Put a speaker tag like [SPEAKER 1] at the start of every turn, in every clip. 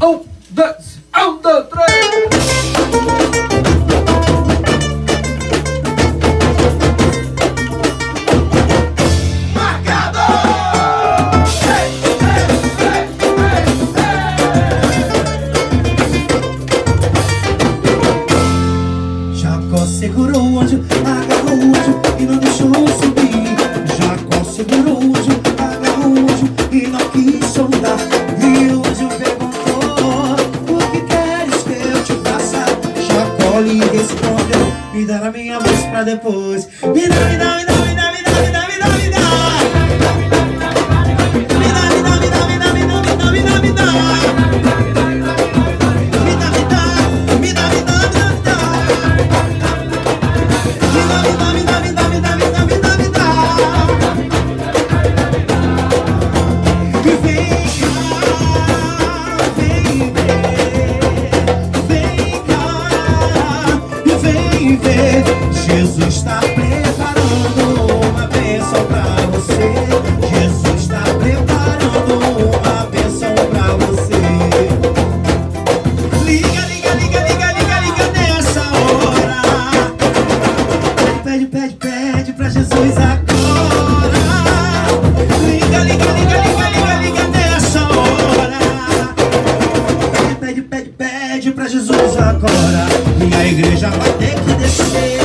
[SPEAKER 1] Um, dois, um, dois, três.
[SPEAKER 2] Respondeu: Me dá a minha voz pra depois. Me dá, me dá, me dá, me dá, me dá, me dá, me dá, me dá. Me dá, me dá, me dá, me dá, me dá, me dá, me dá, me dá. Jesus agora. Liga, liga, liga, liga, liga, liga nessa hora. Pede, pede, pede, pede pra Jesus agora. Minha igreja vai ter que descer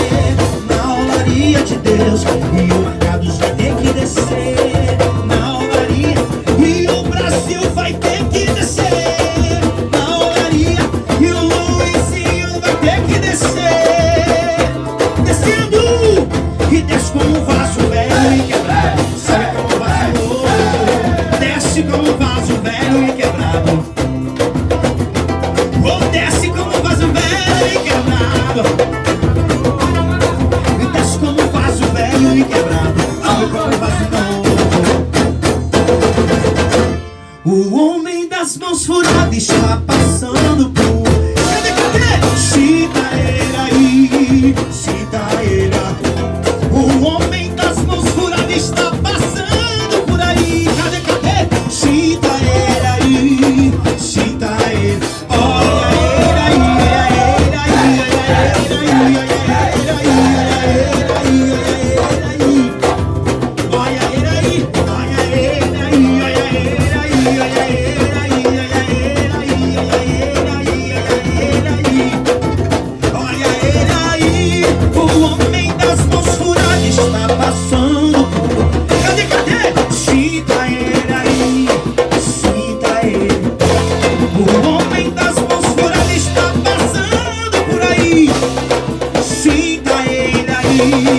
[SPEAKER 2] como um vaso velho e quebrado. Ou desce como um vaso velho e quebrado. Desce como um vaso velho e quebrado. Sobe como um. O homem das mãos furadas está passando por sinta ele aí.